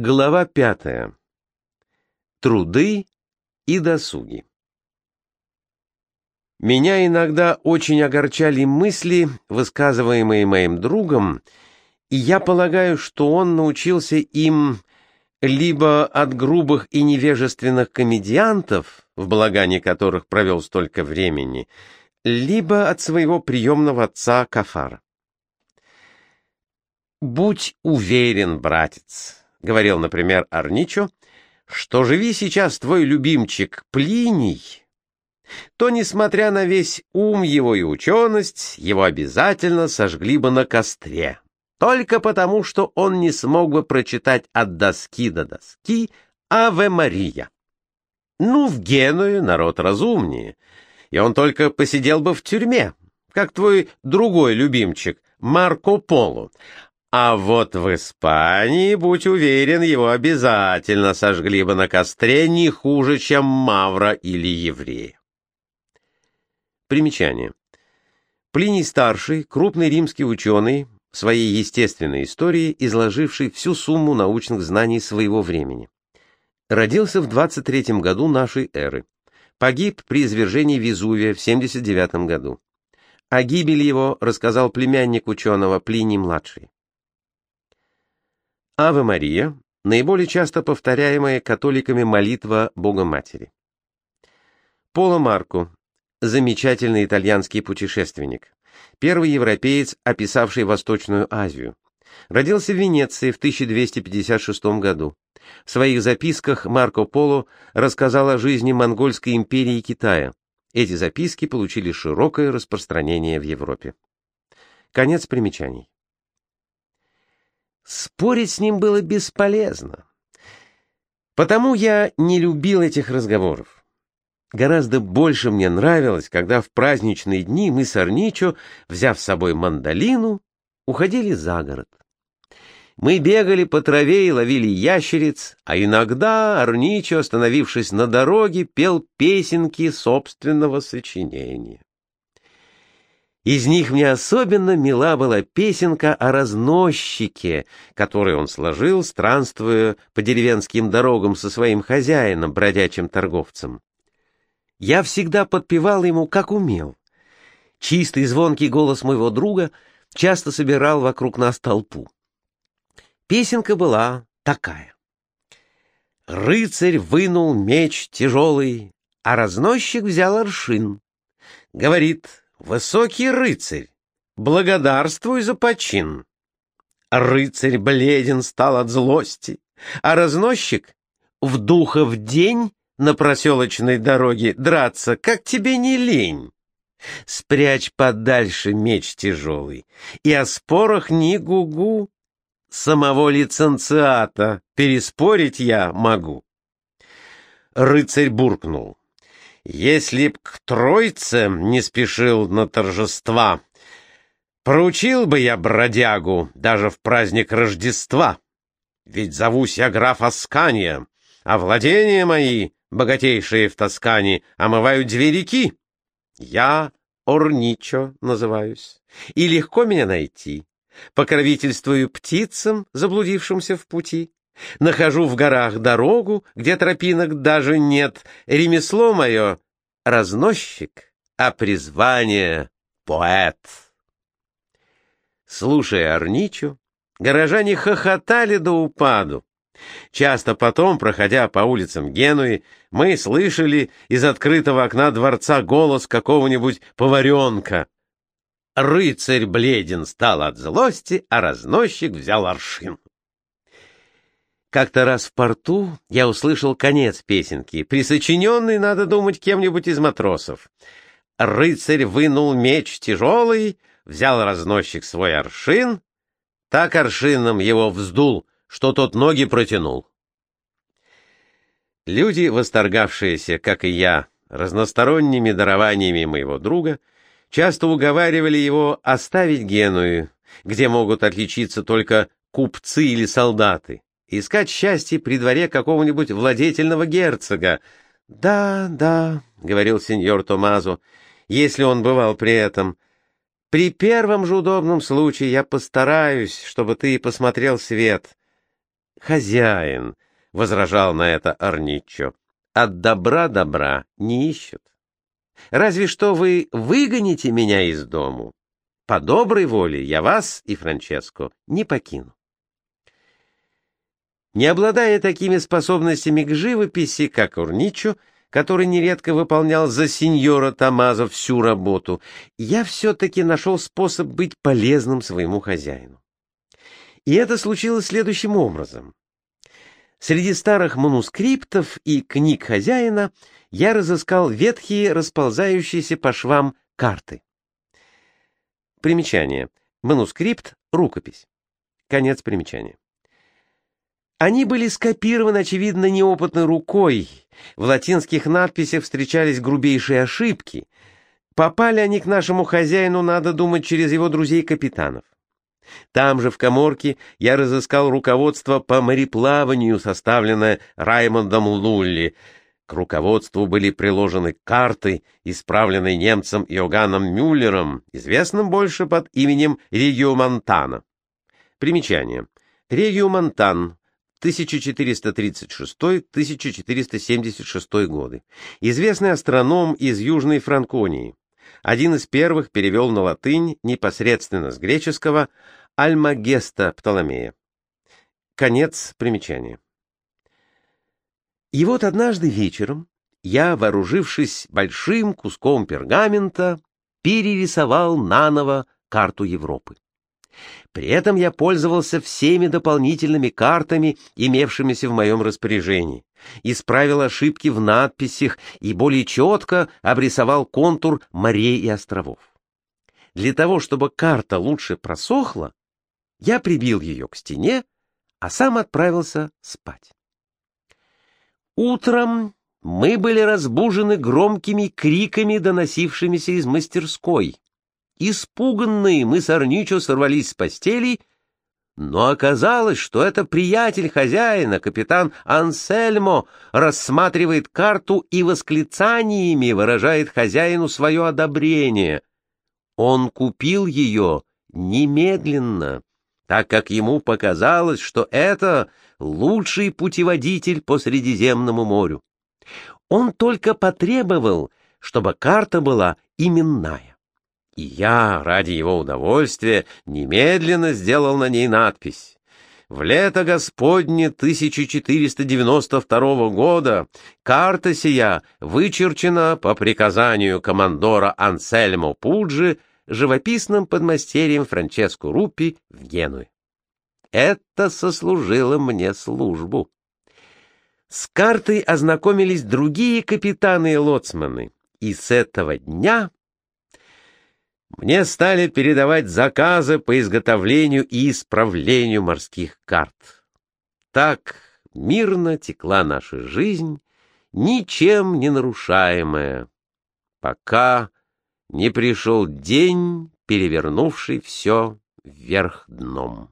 Глава пятая. Труды и досуги. Меня иногда очень огорчали мысли, высказываемые моим другом, и я полагаю, что он научился им либо от грубых и невежественных комедиантов, в балагане которых провел столько времени, либо от своего приемного отца Кафара. «Будь уверен, братец», — говорил, например, Арничо, что живи сейчас твой любимчик Плиний, то, несмотря на весь ум его и ученость, его обязательно сожгли бы на костре, только потому, что он не смог бы прочитать от доски до доски «Аве Мария». Ну, в Генуе народ разумнее, и он только посидел бы в тюрьме, как твой другой любимчик Марко Поло, а вот в Испании, будь уверен, его обязательно сожгли бы на костре не хуже, чем Мавра или еврея. Примечание. Плиний Старший, крупный римский ученый, в своей естественной истории изложивший всю сумму научных знаний своего времени. Родился в 23 году нашей эры. Погиб при извержении Везувия в 79 году. О гибели его рассказал племянник ученого Плиний-младший. Ave Мария – наиболее часто повторяемая католиками молитва Бога Матери. Поло Марко – замечательный итальянский путешественник, первый европеец, описавший Восточную Азию. Родился в Венеции в 1256 году. В своих записках Марко Поло рассказал о жизни Монгольской империи и Китая. Эти записки получили широкое распространение в Европе. Конец примечаний. Спорить с ним было бесполезно. Потому я не любил этих разговоров. Гораздо больше мне нравилось, когда в праздничные дни мы с Арничо, взяв с собой мандолину, уходили за город. Мы бегали по траве и ловили ящериц, а иногда Арничо, остановившись на дороге, пел песенки собственного сочинения. Из них мне особенно мила была песенка о разносчике, которую он сложил, странствуя по деревенским дорогам со своим хозяином, бродячим торговцем. Я всегда подпевал ему, как умел. Чистый звонкий голос моего друга часто собирал вокруг нас толпу. Песенка была такая. Рыцарь вынул меч тяжелый, а разносчик взял аршин. Говорит, Высокий рыцарь, благодарствуй за почин. Рыцарь бледен стал от злости, а разносчик в духа в день на проселочной дороге драться, как тебе не лень. Спрячь подальше меч тяжелый, и о спорах ни гугу. Самого лиценциата переспорить я могу. Рыцарь буркнул. Если б к тройце не спешил на торжества, Проучил бы я бродягу даже в праздник Рождества. Ведь зовусь я граф Аскания, а владения мои, богатейшие в Тоскане, омывают две реки. Я Орничо называюсь, и легко меня найти. Покровительствую птицам, заблудившимся в пути. Нахожу в горах дорогу, где тропинок даже нет. Ремесло мое — разносчик, а призвание — поэт. Слушая Арничу, горожане хохотали до упаду. Часто потом, проходя по улицам Генуи, мы слышали из открытого окна дворца голос какого-нибудь поваренка. Рыцарь бледен стал от злости, а разносчик взял аршин. Как-то раз в порту я услышал конец песенки, присочиненный, надо думать, кем-нибудь из матросов. Рыцарь вынул меч тяжелый, взял разносчик свой аршин, так аршином его вздул, что тот ноги протянул. Люди, восторгавшиеся, как и я, разносторонними дарованиями моего друга, часто уговаривали его оставить Геную, где могут отличиться только купцы или солдаты, искать счастье при дворе какого-нибудь владетельного герцога. «Да, да», — говорил сеньор Томазо, если он бывал при этом, — «при первом же удобном случае я постараюсь, чтобы ты посмотрел свет. хозяин, — возражал на это Арничо. От добра добра не ищут. Разве что вы выгоните меня из дому. По доброй воле я вас и Франческо не покину. Не обладая такими способностями к живописи, как Урничо, который нередко выполнял за сеньора Тамазо всю работу, я все-таки нашел способ быть полезным своему хозяину. И это случилось следующим образом. Среди старых манускриптов и книг хозяина я разыскал ветхие, расползающиеся по швам карты. Примечание. Манускрипт — рукопись. Конец примечания. Они были скопированы, очевидно, неопытной рукой. В латинских надписях встречались грубейшие ошибки. Попали они к нашему хозяину, надо думать, через его друзей-капитанов. Там же, в коморке, я разыскал руководство по мореплаванию, составленное Раймондом Лулли. К руководству были приложены карты, исправленные немцем Иоганном Мюллером, известным больше под именем Регио Монтана. Примечание. Регио Монтан, 1436-1476 годы. Известный астроном из Южной Франконии. Один из первых перевел на латынь непосредственно с греческого Альмагеста Птоломея. Конец примечания. И вот однажды вечером я, вооружившись большим куском пергамента, перерисовал наново карту Европы. При этом я пользовался всеми дополнительными картами, имевшимися в моем распоряжении, исправил ошибки в надписях и более четко обрисовал контур морей и островов. Для того, чтобы карта лучше просохла, я прибил ее к стене, а сам отправился спать. Утром мы были разбужены громкими криками, доносившимися из мастерской. Испуганные мы с Арничо сорвались с постелей, но оказалось, что это приятель хозяина, капитан Ансельмо, рассматривает карту и восклицаниями выражает хозяину свое одобрение. Он купил ее немедленно так как ему показалось, что это лучший путеводитель по Средиземному морю. Он только потребовал, чтобы карта была именная. И я, ради его удовольствия, немедленно сделал на ней надпись. В лето Господне 1492 года карта сия вычерчена по приказанию командора Ансельмо Пуджи живописным подмастерьем Франческо Руппи в Генуе. Это сослужило мне службу. С картой ознакомились другие капитаны и лоцманы, и с этого дня мне стали передавать заказы по изготовлению и исправлению морских карт. Так мирно текла наша жизнь, ничем не нарушаемая, пока не пришел день, перевернувший все вверх дном.